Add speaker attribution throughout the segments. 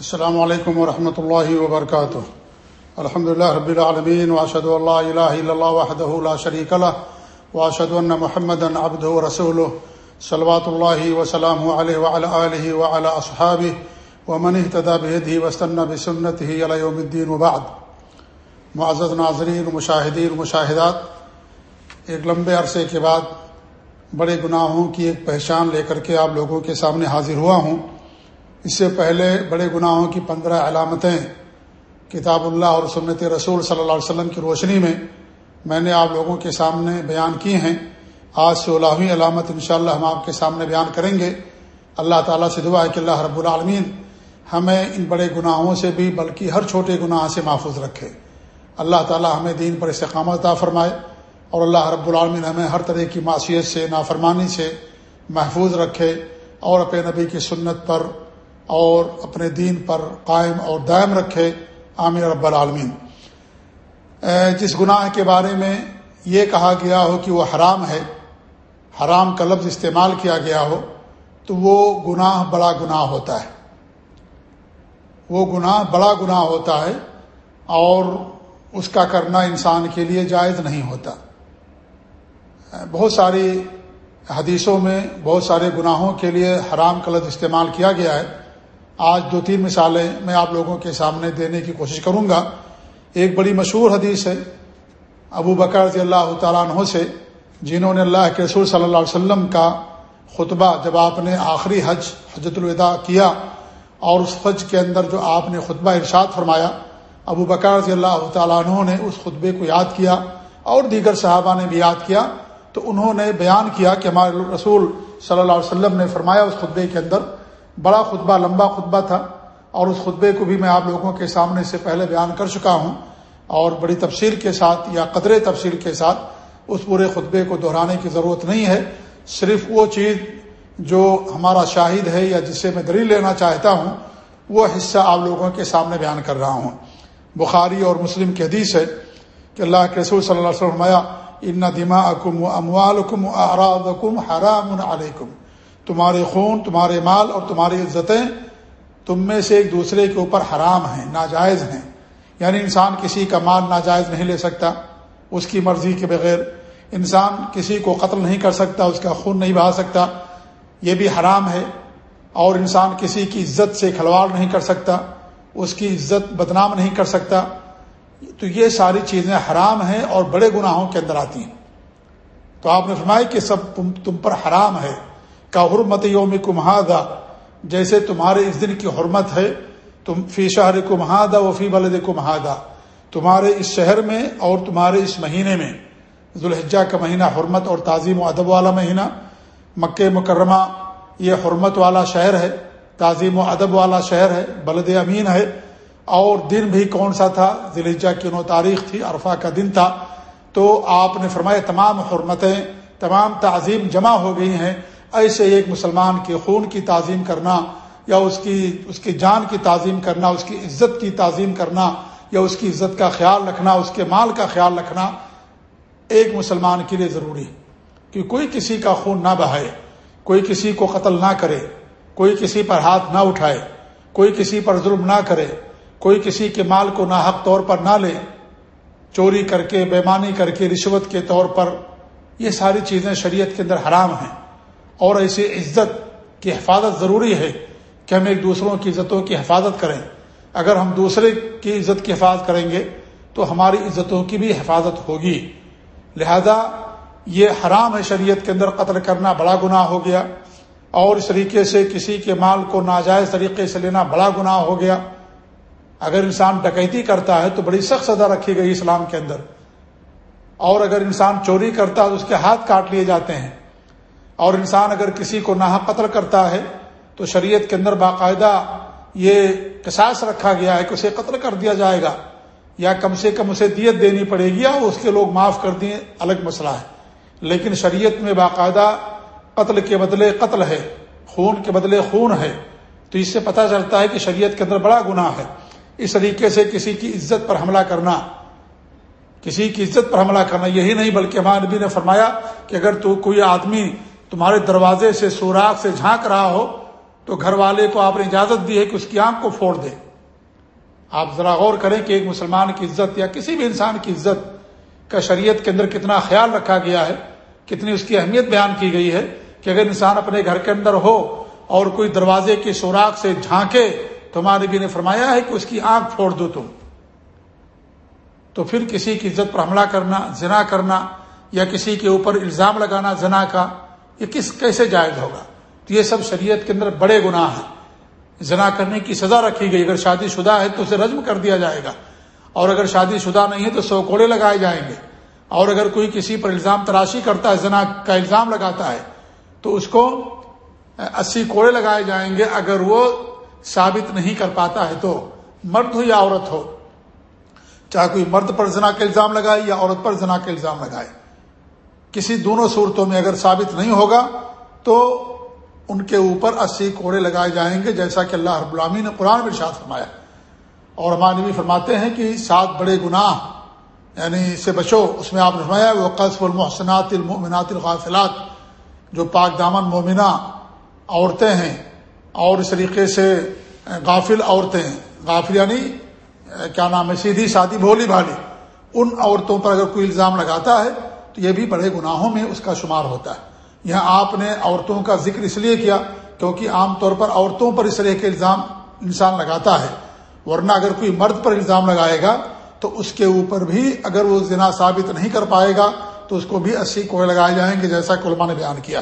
Speaker 1: السلام علیکم ورحمۃ اللہ وبرکاتہ۔ الحمد اللہ رب العالمین واشد اللہ الہ الا اللہ وحدہ لا شریک له واشهد ان محمدا عبده ورسوله صلوات اللہ وسلام علیہ وعلى آلہ وعلى اصحابہ۔ ومن اهتدى بهديه واستنى بسنته الى يوم الدين وبعد۔ معزز ناظرین، مشاہدین، مشاہدات، ایک لمبے عرصے کے بعد بڑے گناہوں کی ایک پہچان لے کر کے آپ لوگوں کے سامنے حاضر ہوا ہوں۔ اس سے پہلے بڑے گناہوں کی پندرہ علامتیں کتاب اللہ اور سنت رسول صلی اللہ علیہ وسلم کی روشنی میں میں نے آپ لوگوں کے سامنے بیان کی ہیں۔ آج سے علامت انشاءاللہ ہم آپ کے سامنے بیان کریں گے۔ اللہ تعالیٰ سے دعا ہے کہ اللہ رب العالمین ہمیں ان بڑے گناہوں سے بھی بلکہ ہر چھوٹے گناہ سے محفوظ رکھے۔ اللہ تعالیٰ ہمیں دین پر استقامت عطا فرمائے اور اللہ رب العالمین ہمیں ہر طرح کی معاشیت سے، نافرمانی سے محفوظ رکھے اور اپنے نبی کی سنت پر اور اپنے دین پر قائم اور دائم رکھے۔ عامر رب العالمین۔ جس گناہ کے بارے میں یہ کہا گیا ہو کہ وہ حرام ہے، حرام کا لفظ استعمال کیا گیا ہو، تو وہ گناہ بڑا گناہ ہوتا ہے۔ وہ گناہ بڑا گناہ ہوتا ہے اور اس کا کرنا انسان کے لیے جائز نہیں ہوتا۔ بہت ساری حدیثوں میں بہت سارے گناہوں کے لیے حرام کا لفظ استعمال کیا گیا ہے۔ آج دو تین مثالیں میں آپ لوگوں کے سامنے دینے کی کوشش کروں گا۔ ایک بڑی مشہور حدیث ہے، ابو بکر رضی اللہ تعالیٰ عنہ سے، جنہوں نے اللہ کے رسول صلی اللہ علیہ وسلم کا خطبہ جب آپ نے آخری حج حجت الوداع کیا اور اس حج کے اندر جو آپ نے خطبہ ارشاد فرمایا، ابو بکر رضی اللہ تعالیٰ عنہ نے اس خطبے کو یاد کیا اور دیگر صحابہ نے بھی یاد کیا۔ تو انہوں نے بیان کیا کہ ہمارے رسول صلی اللہ علیہ وسلم نے فرمایا اس خطبے کے اندر بڑا خطبہ، لمبا خطبہ تھا اور اس خطبے کو بھی میں آپ لوگوں کے سامنے سے پہلے بیان کر چکا ہوں اور بڑی تفصیل کے ساتھ یا قدرے تفصیل کے ساتھ اس پورے خطبے کو دہرانے کی ضرورت نہیں ہے۔ صرف وہ چیز جو ہمارا شاہد ہے یا جسے میں دلیل لینا چاہتا ہوں، وہ حصہ آپ لوگوں کے سامنے بیان کر رہا ہوں۔ بخاری اور مسلم کی حدیث ہے کہ اللہ کے رسول صلی اللہ علیہ وسلم ان دما اکم و اموال اکم اکم حرام علیکم۔ تمہارے خون، تمہارے مال اور تمہاری عزتیں تم میں سے ایک دوسرے کے اوپر حرام ہیں، ناجائز ہیں۔ یعنی انسان کسی کا مال ناجائز نہیں لے سکتا، اس کی مرضی کے بغیر۔ انسان کسی کو قتل نہیں کر سکتا، اس کا خون نہیں بہا سکتا۔ یہ بھی حرام ہے۔ اور انسان کسی کی عزت سے کھلواڑ نہیں کر سکتا، اس کی عزت بدنام نہیں کر سکتا۔ تو یہ ساری چیزیں حرام ہیں اور بڑے گناہوں کے اندر آتی ہیں۔ تو آپ نے فرمایا کہ سب تم پر حرام ہے۔ کا حرمت یوم کمہادا جیسے تمہارے اس دن کی حرمت ہے، تم فی شہر کمہادا و فی بلد کمہادا تمہارے اس شہر میں اور تمہارے اس مہینے میں۔ ذوالحجہ کا مہینہ حرمت اور تعظیم و ادب والا مہینہ۔ مکہ مکرمہ یہ حرمت والا شہر ہے، تعظیم و ادب والا شہر ہے، بلد امین ہے۔ اور دن بھی کون سا تھا؟ ذوالحجہ کی نو تاریخ تھی، عرفہ کا دن تھا۔ تو آپ نے فرمایا تمام حرمتیں، تمام تعظیم جمع ہو گئی ہیں۔ ایسے ایک مسلمان کے خون کی تعظیم کرنا یا اس کی اس کی جان کی تعظیم کرنا، اس کی عزت کی تعظیم کرنا یا اس کی عزت کا خیال رکھنا، اس کے مال کا خیال رکھنا ایک مسلمان کے لیے ضروری ہے کہ کوئی کسی کا خون نہ بہائے، کوئی کسی کو قتل نہ کرے، کوئی کسی پر ہاتھ نہ اٹھائے، کوئی کسی پر ظلم نہ کرے، کوئی کسی کے مال کو نہ حق طور پر نہ لے، چوری کر کے بیمانی کر کے، رشوت کے طور پر، یہ ساری چیزیں شریعت کے اندر حرام ہیں۔ اور ایسی عزت کی حفاظت ضروری ہے کہ ہم ایک دوسروں کی عزتوں کی حفاظت کریں۔ اگر ہم دوسرے کی عزت کی حفاظت کریں گے تو ہماری عزتوں کی بھی حفاظت ہوگی۔ لہذا یہ حرام ہے شریعت کے اندر قتل کرنا بڑا گناہ ہو گیا اور اس طریقے سے کسی کے مال کو ناجائز طریقے سے لینا بڑا گناہ ہو گیا۔ اگر انسان ڈکیتی کرتا ہے تو بڑی سخت سزا رکھی گئی اسلام کے اندر۔ اور اگر انسان چوری کرتا ہے تو اس کے ہاتھ کاٹ لیے جاتے ہیں۔ اور انسان اگر کسی کو نہ قتل کرتا ہے، تو شریعت کے اندر باقاعدہ یہ قصاص رکھا گیا ہے کہ اسے قتل کر دیا جائے گا۔ یا کم سے کم اسے دیت دینی پڑے گی یا اس کے لوگ معاف کر دیں، الگ مسئلہ ہے۔ لیکن شریعت میں باقاعدہ قتل کے بدلے قتل ہے، خون کے بدلے خون ہے۔ تو اس سے پتہ چلتا ہے کہ شریعت کے اندر بڑا گناہ ہے۔ اس طریقے سے کسی کی عزت پر حملہ کرنا، کسی کی عزت پر حملہ کرنا یہی نہیں، بلکہ ہمارے نبی نے فرمایا کہ اگر تو کوئی آدمی تمہارے دروازے سے سوراخ سے جھانک رہا ہو، تو گھر والے کو آپ نے اجازت دی ہے کہ اس کی آنکھ کو پھوڑ دے آپ ذرا غور کریں کہ ایک مسلمان کی عزت یا کسی بھی انسان کی عزت کا شریعت کے اندر کتنا خیال رکھا گیا ہے، کتنی اس کی اہمیت بیان کی گئی ہے کہ اگر انسان اپنے گھر کے اندر ہو اور کوئی دروازے کی سوراخ سے جھانکے، تو ہمارے بھی نے فرمایا ہے کہ اس کی آنکھ پھوڑ دو تم۔ تو پھر کسی کی عزت پر حملہ کرنا، زنا کرنا یا کسی کے اوپر الزام لگانا، زنا کا یہ کس کیسے جائز ہوگا؟ تو یہ سب شریعت کے اندر بڑے گناہ ہیں۔ زنا کرنے کی سزا رکھی گئی۔ اگر شادی شدہ ہے تو اسے رجم کر دیا جائے گا۔ اور اگر شادی شدہ نہیں ہے تو سو کوڑے لگائے جائیں گے۔ اور اگر کوئی کسی پر الزام تراشی کرتا ہے، زنا کا الزام لگاتا ہے، تو اس کو اسی کوڑے لگائے جائیں گے۔ اگر وہ ثابت نہیں کر پاتا ہے تو مرد ہو یا عورت ہو، چاہے کوئی مرد پر زنا کا الزام لگائے یا عورت پر زنا کا الزام لگائے۔ کسی دونوں صورتوں میں اگر ثابت نہیں ہوگا تو ان کے اوپر اسی کوڑے لگائے جائیں گے، جیسا کہ اللہ رب العامی نے قرآن میں ارشاد فرمایا۔ اور ہمارے نبی فرماتے ہیں کہ سات بڑے گناہ یعنی اس سے بچو، اس میں آپ نے فرمایا وہ قصب المحسنات المؤمنات الغافلات، جو پاک دامن مومنہ عورتیں ہیں، اور اس طریقے سے غافل عورتیں غافل یعنی کیا نام ہے، سیدھی سادی بھولی بھالی۔ ان عورتوں پر اگر کوئی الزام لگاتا ہے یہ بھی بڑے گناہوں میں اس کا شمار ہوتا ہے۔ یہاں آپ نے عورتوں کا ذکر اس لیے کیا کیونکہ عام طور پر عورتوں پر اس طرح کے الزام انسان لگاتا ہے۔ ورنہ اگر کوئی مرد پر الزام لگائے گا تو اس کے اوپر بھی اگر وہ زنا ثابت نہیں کر پائے گا تو اس کو بھی اسی کوڑے لگائے جائیں گے جیسا کہ علماء نے بیان کیا۔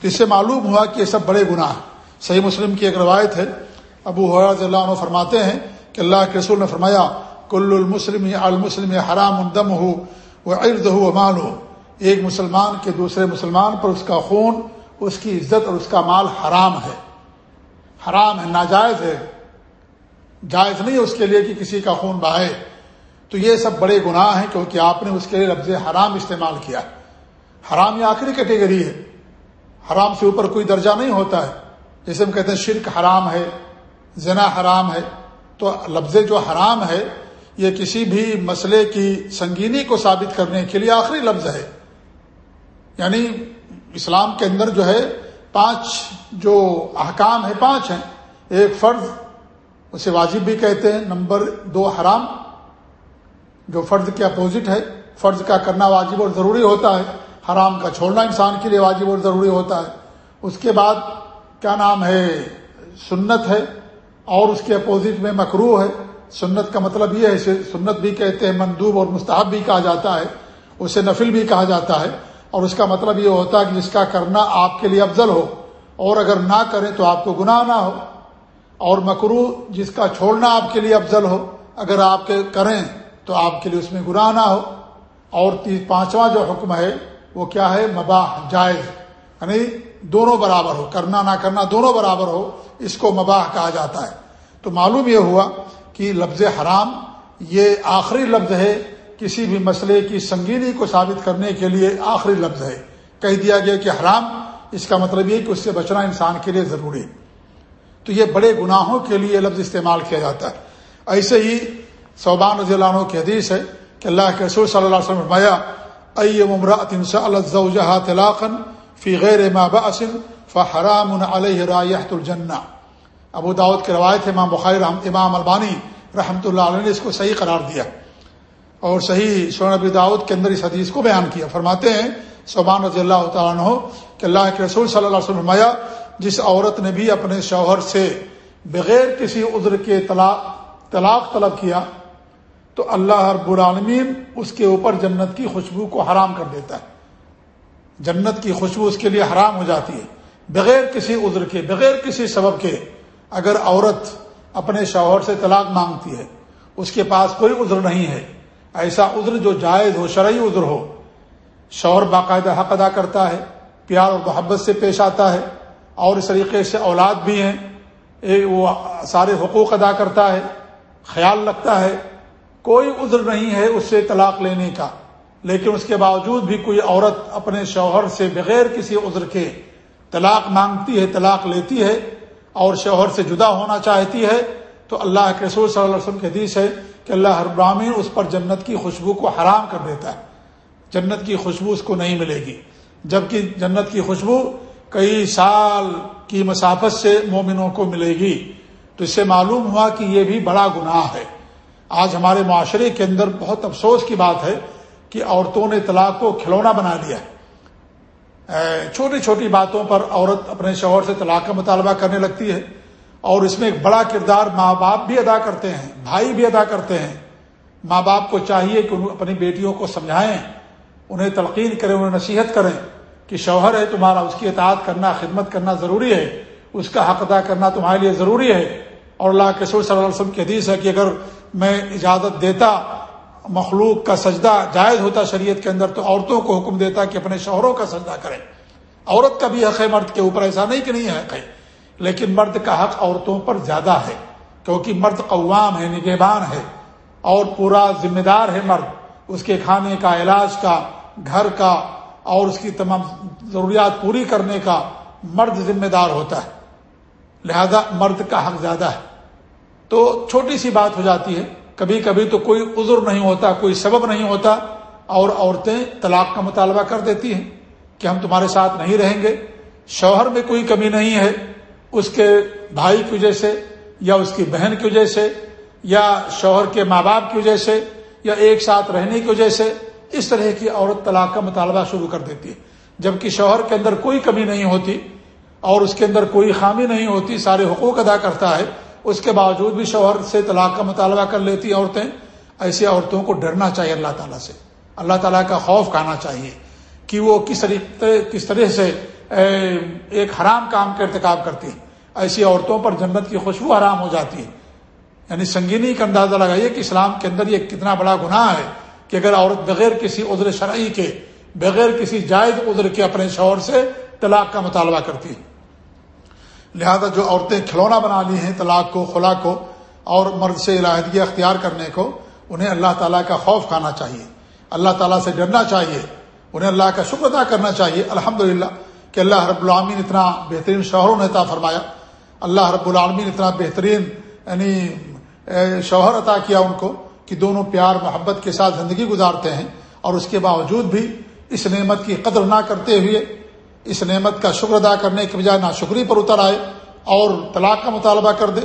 Speaker 1: تو اس سے معلوم ہوا کہ یہ سب بڑے گناہ صحیح مسلم کی ایک روایت ہے۔ ابو حراض اللہ عنہ فرماتے ہیں کہ اللہ کے رسول نے فرمایا، کل المسلم المسلم حرام الدم ہو وہ ارد ہو مال ہو ایک مسلمان کے دوسرے مسلمان پر اس کا خون، اس کی عزت اور اس کا مال حرام ہے۔ حرام ہے، ناجائز ہے۔ جائز نہیں ہے اس کے لیے کہ کسی کا خون بہائے۔ تو یہ سب بڑے گناہ ہیں کیونکہ آپ نے اس کے لیے لفظ حرام استعمال کیا۔ حرام یہ آخری کیٹیگری ہے۔ حرام سے اوپر کوئی درجہ نہیں ہوتا ہے۔ جیسے ہم کہتے ہیں شرک حرام ہے، زنا حرام ہے۔ تو لفظ جو حرام ہے، یہ کسی بھی مسئلے کی سنگینی کو ثابت کرنے کے لیے آخری لفظ ہے۔ یعنی اسلام کے اندر جو ہے پانچ جو احکام ہے پانچ ہیں۔ ایک فرض، اسے واجب بھی کہتے ہیں۔ نمبر دو، حرام۔ جو فرض کے اپوزٹ ہے، فرض کا کرنا واجب اور ضروری ہوتا ہے۔ حرام کا چھوڑنا انسان کے لیے واجب اور ضروری ہوتا ہے۔ اس کے بعد کیا نام ہے؟ سنت ہے۔ اور اس کے اپوزٹ میں مکرو ہے۔ سنت کا مطلب یہ ہے سنت بھی کہتے ہیں، مندوب اور مستحب بھی کہا جاتا ہے۔ اسے نفل بھی کہا جاتا ہے۔ اور اس کا مطلب یہ ہوتا ہے کہ جس کا کرنا آپ کے لیے افضل ہو، اور اگر نہ کریں تو آپ کو گناہ نہ ہو۔ اور مکرو جس کا چھوڑنا آپ کے لیے افضل ہو، اگر آپ کے کریں تو آپ کے لیے اس میں گناہ نہ ہو۔ اور پانچواں جو حکم ہے، وہ کیا ہے؟ مباح، جائز۔ یعنی دونوں برابر ہو، کرنا نہ کرنا دونوں برابر ہو، اس کو مباح کہا جاتا ہے۔ تو معلوم یہ ہوا کہ لفظ حرام، یہ آخری لفظ ہے کسی بھی مسئلے کی سنگینی کو ثابت کرنے کے لیے آخری لفظ ہے۔ کہہ دیا گیا کہ حرام، اس کا مطلب یہ کہ اس سے بچنا انسان کے لیے ضروری۔ تو یہ بڑے گناہوں کے لیے لفظ استعمال کیا جاتا ہے۔ ایسے ہی صوبان رضی اللہ عنہ کی حدیث ہے کہ اللہ کے رسول صلی اللہ علیہ وسلم فرمایا ائی ممرات الزوجہ طلاقا فی غیر ما باس فحرام علیہ رایحۃ الجنہ۔ ابو داود کی روایت ہے، امام بخاری، امام البانی رحمۃ اللہ علیہ نے اس کو صحیح قرار دیا۔ اور صحیح سون ابی داود کے اندر اس حدیث کو بیان کیا۔ فرماتے ہیں صوبان رضی اللہ تعالیٰ عنہ، کہ اللہ کے رسول صلی اللہ علیہ وسلم فرمایا، جس عورت نے بھی اپنے شوہر سے بغیر کسی عذر کے طلاق طلاق طلب کیا، تو اللہ رب العالمین اس کے اوپر جنت کی خوشبو کو حرام کر دیتا ہے۔ جنت کی خوشبو اس کے لیے حرام ہو جاتی ہے۔ بغیر کسی عذر کے، بغیر کسی سبب کے، اگر عورت اپنے شوہر سے طلاق مانگتی ہے، اس کے پاس کوئی عذر نہیں ہے۔ ایسا عذر جو جائز ہو، شرعی عذر ہو، شوہر باقاعدہ حق ادا کرتا ہے، پیار اور محبت سے پیش آتا ہے، اور اس طریقے سے اولاد بھی ہیں وہ سارے حقوق ادا کرتا ہے، خیال رکھتا ہے، کوئی عذر نہیں ہے اس سے طلاق لینے کا۔ لیکن اس کے باوجود بھی کوئی عورت اپنے شوہر سے بغیر کسی عذر کے طلاق مانگتی ہے، طلاق لیتی ہے، اور شوہر سے جدا ہونا چاہتی ہے، تو اللہ کے رسول صلی اللہ علیہ وسلم کے حدیث ہے کہ اللہ ہر براہین اس پر جنت کی خوشبو کو حرام کر دیتا ہے۔ جنت کی خوشبو اس کو نہیں ملے گی۔ جبکہ جنت کی خوشبو کئی سال کی مسافت سے مومنوں کو ملے گی۔ تو اس سے معلوم ہوا کہ یہ بھی بڑا گناہ ہے۔ آج ہمارے معاشرے کے اندر بہت افسوس کی بات ہے کہ عورتوں نے طلاق کو کھلونا بنا دیا چھوٹی چھوٹی باتوں پر عورت اپنے شوہر سے طلاق کا مطالبہ کرنے لگتی ہے۔ اور اس میں ایک بڑا کردار ماں باپ بھی ادا کرتے ہیں، بھائی بھی ادا کرتے ہیں۔ ماں باپ کو چاہیے کہ اپنی بیٹیوں کو سمجھائیں، انہیں تلقین کریں، انہیں نصیحت کریں کہ شوہر ہے تمہارا، اس کی اطاعت کرنا، خدمت کرنا ضروری ہے، اس کا حق ادا کرنا تمہارے لیے ضروری ہے۔ اور اللہ کے سور صلی اللہ علیہ وسلم کی حدیث ہے کہ اگر میں اجازت دیتا، مخلوق کا سجدہ جائز ہوتا شریعت کے اندر، تو عورتوں کو حکم دیتا کہ اپنے شوہروں کا سجدہ کریں۔ عورت کا بھی حق ہے، مرد کے اوپر، ایسا نہیں کہ نہیں حق ہے۔ لیکن مرد کا حق عورتوں پر زیادہ ہے، کیونکہ مرد قوام ہے، نگہبان ہے، اور پورا ذمہ دار ہے مرد۔ اس کے کھانے کا، علاج کا، گھر کا، اور اس کی تمام ضروریات پوری کرنے کا مرد ذمہ دار ہوتا ہے۔ لہذا مرد کا حق زیادہ ہے۔ تو چھوٹی سی بات ہو جاتی ہے کبھی کبھی تو کوئی عذر نہیں ہوتا، کوئی سبب نہیں ہوتا، اور عورتیں طلاق کا مطالبہ کر دیتی ہیں کہ ہم تمہارے ساتھ نہیں رہیں گے، شوہر میں کوئی کمی نہیں ہے اس کے بھائی کی وجہ سے یا اس کی بہن کی وجہ سے یا شوہر کے ماں باپ کی وجہ سے یا ایک ساتھ رہنے کی وجہ سے اس طرح کی عورت طلاق کا مطالبہ شروع کر دیتی ہے۔ جبکہ شوہر کے اندر کوئی کمی نہیں ہوتی اور اس کے اندر کوئی خامی نہیں ہوتی، سارے حقوق ادا کرتا ہے، اس کے باوجود بھی شوہر سے طلاق کا مطالبہ کر لیتی عورتیں۔ ایسی عورتوں کو ڈرنا چاہیے اللہ تعالیٰ سے۔ اللہ تعالیٰ کا خوف کھانا چاہیے کہ وہ کس طریقے، کس طرح سے ایک حرام کام کا ارتکاب کرتی ہیں۔ ایسی عورتوں پر جنت کی خوشبو حرام ہو جاتی ہے یعنی سنگینی کا اندازہ لگائیے کہ اسلام کے اندر یہ کتنا بڑا گناہ ہے کہ اگر عورت بغیر کسی عذر شرعی کے، بغیر کسی جائز عذر کے اپنے شوہر سے طلاق کا مطالبہ کرتی ہے لہذا جو عورتیں کھلونا بنا لی ہیں طلاق کو، خلا کو اور مرد سے علاحدگی اختیار کرنے کو، انہیں اللہ تعالیٰ کا خوف کھانا چاہیے۔ اللہ تعالیٰ سے ڈرنا چاہیے۔ انہیں اللہ کا شکر ادا کرنا چاہیے۔ الحمد کہ اللہ رب العالمین اتنا بہترین شوہروں نے عطا فرمایا۔ اللہ رب العالمین اتنا بہترین یعنی شوہر عطا کیا ان کو کہ دونوں پیار، محبت کے ساتھ زندگی گزارتے ہیں۔ اور اس کے باوجود بھی اس نعمت کی قدر نہ کرتے ہوئے، اس نعمت کا شکر ادا کرنے کے بجائے ناشکری پر اتر آئے اور طلاق کا مطالبہ کر دے۔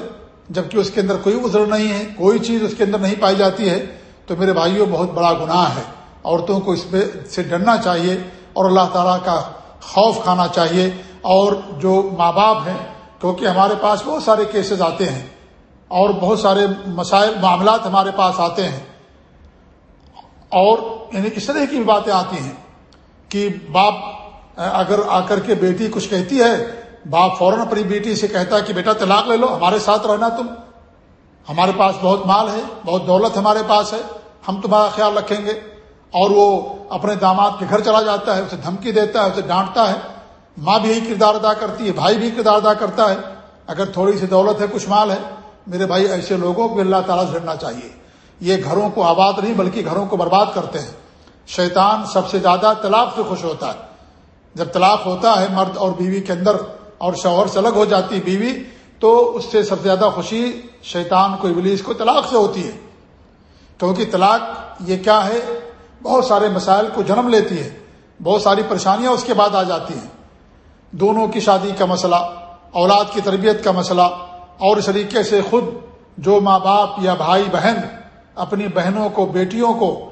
Speaker 1: جبکہ اس کے اندر کوئی عذر نہیں ہے، کوئی چیز اس کے اندر نہیں پائی جاتی ہے، تو میرے بھائیوں، بہت بڑا گناہ ہے۔ عورتوں کو اس پہ سے ڈرنا چاہیے اور اللہ تعالیٰ کا خوف کھانا چاہیے اور جو ماں باپ ہیں، کیونکہ ہمارے پاس بہت سارے کیسز آتے ہیں اور بہت سارے مسائل، معاملات ہمارے پاس آتے ہیں۔ اور یعنی اس طرح کی بھی باتیں آتی ہیں کہ باپ، اگر آ کر کے بیٹی کچھ کہتی ہے، باپ فوراً اپنی بیٹی سے کہتا ہے کہ بیٹا طلاق لے لو، ہمارے ساتھ رہنا تم۔ ہمارے پاس بہت مال ہے، بہت دولت ہمارے پاس ہے، ہم تمہارا خیال رکھیں گے۔ اور وہ اپنے داماد کے گھر چلا جاتا ہے، اسے دھمکی دیتا ہے، اسے ڈانٹتا ہے۔ ماں بھی یہی کردار ادا کرتی ہے، بھائی بھی کردار ادا کرتا ہے۔ اگر تھوڑی سی دولت ہے، کچھ مال ہے، میرے بھائی ایسے لوگوں کو اللہ تعالیٰ سے لڑنا چاہیے۔ یہ گھروں کو آباد نہیں، بلکہ گھروں کو برباد کرتے ہیں۔ شیطان سب سے زیادہ طلاق سے خوش ہوتا ہے۔ جب طلاق ہوتا ہے مرد اور بیوی کے اندر اور شوہر سے الگ ہو جاتی بیوی، تو اس سے سب سے زیادہ خوشی شیطان کو، ابلیس کو طلاق سے ہوتی ہے۔ کیونکہ طلاق یہ کیا ہے؟ بہت سارے مسائل کو جنم لیتی ہے، بہت ساری پریشانیاں اس کے بعد آ جاتی ہیں۔ دونوں کی شادی کا مسئلہ، اولاد کی تربیت کا مسئلہ، اور اس طریقے سے خود جو ماں باپ یا بھائی بہن اپنی بہنوں کو، بیٹیوں کو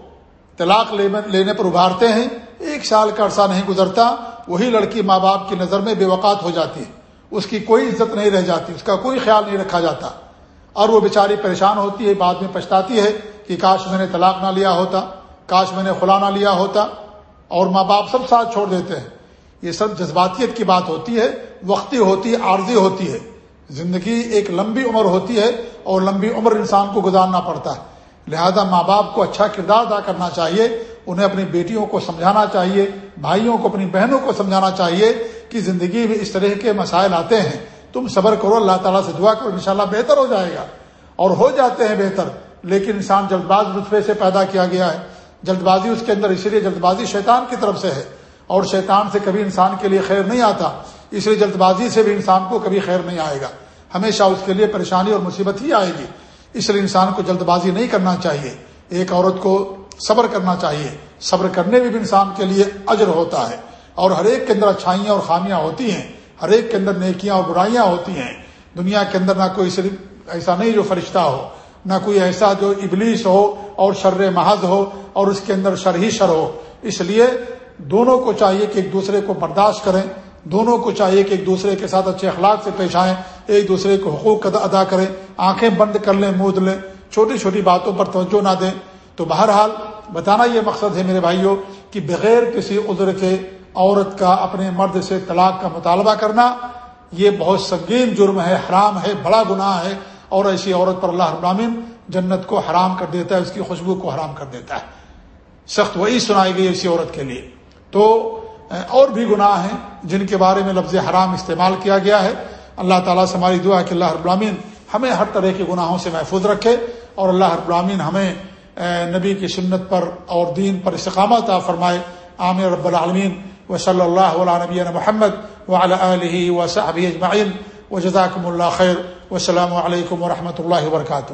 Speaker 1: طلاق لینے پر ابھارتے ہیں، ایک سال کا عرصہ نہیں گزرتا، وہی لڑکی ماں باپ کی نظر میں بے وقات ہو جاتی ہے۔ اس کی کوئی عزت نہیں رہ جاتی، اس کا کوئی خیال نہیں رکھا جاتا۔ اور وہ بیچاری پریشان ہوتی ہے، بعد میں پچھتاتی ہے کہ کاش میں نے طلاق نہ لیا ہوتا۔ کاش میں نے خلا نہ لیا ہوتا اور ماں باپ سب ساتھ چھوڑ دیتے ہیں۔ یہ سب جذباتیت کی بات ہوتی ہے، وقتی ہوتی ہے عارضی ہوتی ہے۔ زندگی ایک لمبی عمر ہوتی ہے اور لمبی عمر انسان کو گزارنا پڑتا ہے۔ لہذا ماں باپ کو اچھا کردار ادا کرنا چاہیے، انہیں اپنی بیٹیوں کو سمجھانا چاہیے، بھائیوں کو، اپنی بہنوں کو سمجھانا چاہیے کہ زندگی میں اس طرح کے مسائل آتے ہیں۔ تم صبر کرو، اللہ تعالیٰ سے دعا کرو، انشاءاللہ بہتر ہو جائے گا اور ہو جاتے ہیں بہتر۔ لیکن انسان جلد باز رتبے سے پیدا کیا گیا ہے۔ جلد بازی اس کے اندر، اسی لیے جلد بازی شیطان کی طرف سے ہے۔ اور شیطان سے کبھی انسان کے لیے خیر نہیں آتا، اس لیے جلد بازی سے بھی انسان کو کبھی خیر نہیں آئے گا۔ ہمیشہ اس کے لیے پریشانی اور مصیبت ہی آئے گی۔ اس لیے انسان کو جلد بازی نہیں کرنا چاہیے۔ ایک عورت کو صبر کرنا چاہیے۔ صبر کرنے میں بھی انسان کے لیے اجر ہوتا ہے۔ اور ہر ایک کے اندر اچھائیاں اور خامیاں ہوتی ہیں۔ ہر ایک کے اندر نیکیاں اور برائیاں ہوتی ہیں۔ دنیا کے اندر نہ کوئی صرف ایسا نہیں جو فرشتہ ہو۔ نہ کوئی ایسا جو ابلیس ہو اور شر محض ہو اور اس کے اندر شر ہی شر ہو۔ اس لیے دونوں کو چاہیے کہ ایک دوسرے کو برداشت کریں، دونوں کو چاہیے کہ ایک دوسرے کے ساتھ اچھے اخلاق سے پیش آئیں، ایک دوسرے کو حقوق ادا کریں، آنکھیں بند کر لیں، مود لیں، چھوٹی چھوٹی باتوں پر توجہ نہ دیں۔ تو بہرحال بتانا یہ مقصد ہے میرے بھائیوں کہ بغیر کسی عذر کے عورت کا اپنے مرد سے طلاق کا مطالبہ کرنا یہ بہت سنگین جرم ہے، حرام ہے، بڑا گناہ ہے۔ اور ایسی عورت پر اللہ ابرامین جنت کو حرام کر دیتا ہے، اس کی خوشبو کو حرام کر دیتا ہے۔ سخت وہی سنائی گئی ایسی عورت کے لیے۔ تو اور بھی گناہ ہیں جن کے بارے میں لفظ حرام استعمال کیا گیا ہے۔ اللہ تعالیٰ سے ہماری دعا کہ اللہ ابرامین ہمیں ہر طرح کے گناہوں سے محفوظ رکھے اور اللہ ابرامین ہمیں نبی کی سنت پر اور دین پر استقامت فرمائے۔ عامر رب العالمین۔ و صلی اللہ علیہ نبی محمد علیہ و صحب اجمعین۔ و جزاکم اللہ خیر وسلام علیکم و رحمۃ اللہ وبرکاتہ۔